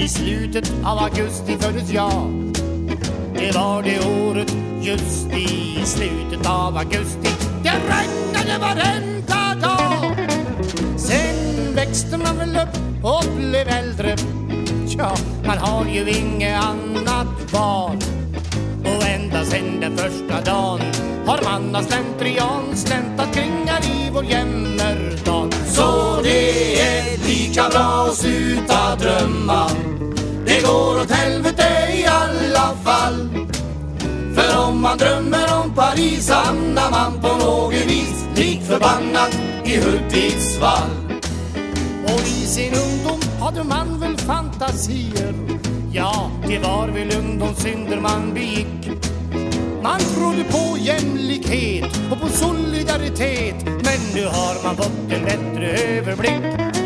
I slutet av augusti föddes jag. Det var det året just i slutet av augusti. Det regnade varenda dag. Sen växte man väl upp och blev äldre. Ja, man har ju inget annat val. Och ända sen den första dagen har man av slentrian släntat kring här i vår jämmerdal. Så det är lika bra att sluta drömma. Det går åt helvete i alla fall. För om man drömmer om Paris hamnar man på något vis lik förbannat i Hudiksvall. Och i sin ungdom hade man väl fantasier Ja, det var väl ungdomssynder man begick Man trodde på jämlikhet och på solidaritet Men nu har man fått en bättre överblick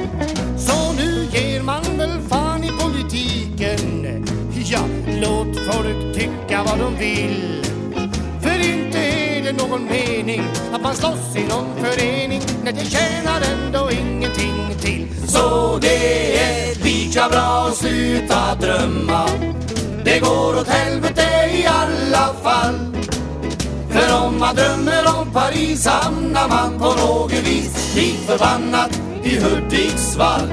tycka vad de vill För inte är det någon mening att man slåss i någon förening när det tjänar ändå ingenting till. Så det är lika bra att sluta drömma. Det går åt helvete i alla fall. För om man drömmer om Paris hamnar man på något vis lik förbannat i Hudiksvall.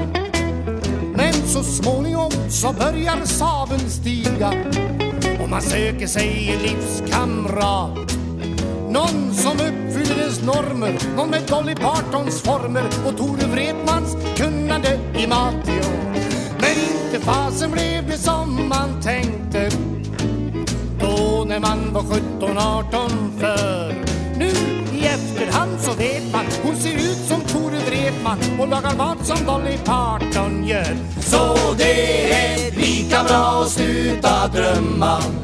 Men så småningom så börjar saven stiga man söker sig en livskamrat. Någon som uppfyller ens normer Någon med Dolly Partons former. Och Tore Wretmans kunnande i mat. Men inte fasen blev det som man tänkte. Då när man var 17-18 för. Nu i efterhand så vet man Hon ser ut som Tore Wretman och lagar mat som Dolly Parton gör. Så det är lika bra att sluta drömma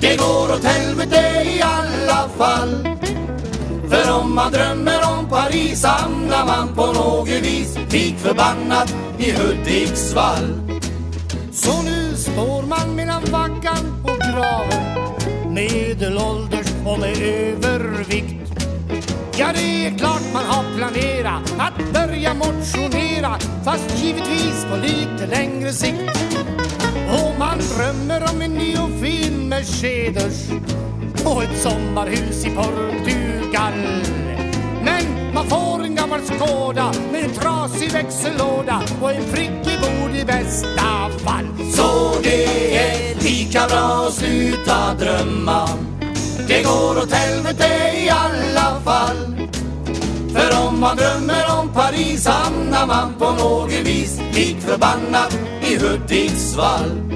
det går åt helvete i alla fall. För om man drömmer om Paris hamnar man på något vis lik förbannat i Hudiksvall. Så nu står man mellan vaggan och graven Medelålders och med övervikt. Ja, det är klart man har planerat att börja motionera Fast givetvis på lite längre sikt. Och man drömmer om en ny Mercedes och ett sommarhus i Portugal. Men man får en gammal Skoda med en trasig växellåda och en prickig bord i bästa fall. Så det är lika bra att sluta drömma. Det går åt helvete i alla fall. För om man drömmer om Paris hamnar man på något vis lik förbannat i Hudiksvall.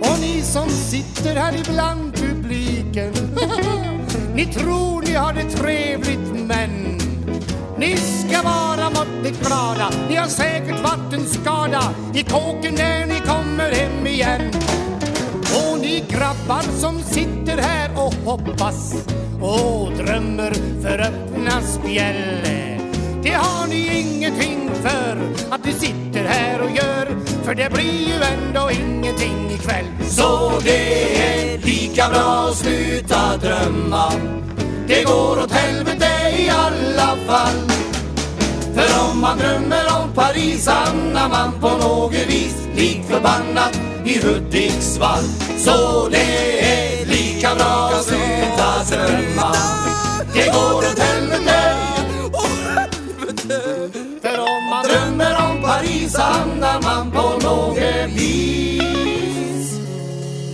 Och ni som sitter här ibland publiken Ni tror ni har det trevligt men Ni ska vara måttligt glada. Ni har säkert vattenskada i kåken när ni kommer hem igen. Och ni grabbar som sitter här och hoppas och drömmer för öppna spjäll Det har ni ingenting för att ni sitter här och gör. För det blir ju ändå ingenting ikväll. Så det är lika bra att sluta drömma. Det går åt helvete i alla fall. För om man drömmer om Paris hamnar man på något vis lik förbannat i Hudiksvall. Så det är lika bra att sluta drömma. Det går åt helvete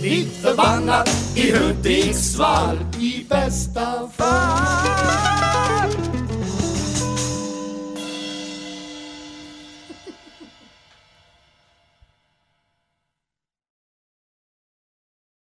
Likt förbannat i Hudiksvall. I bästa fall.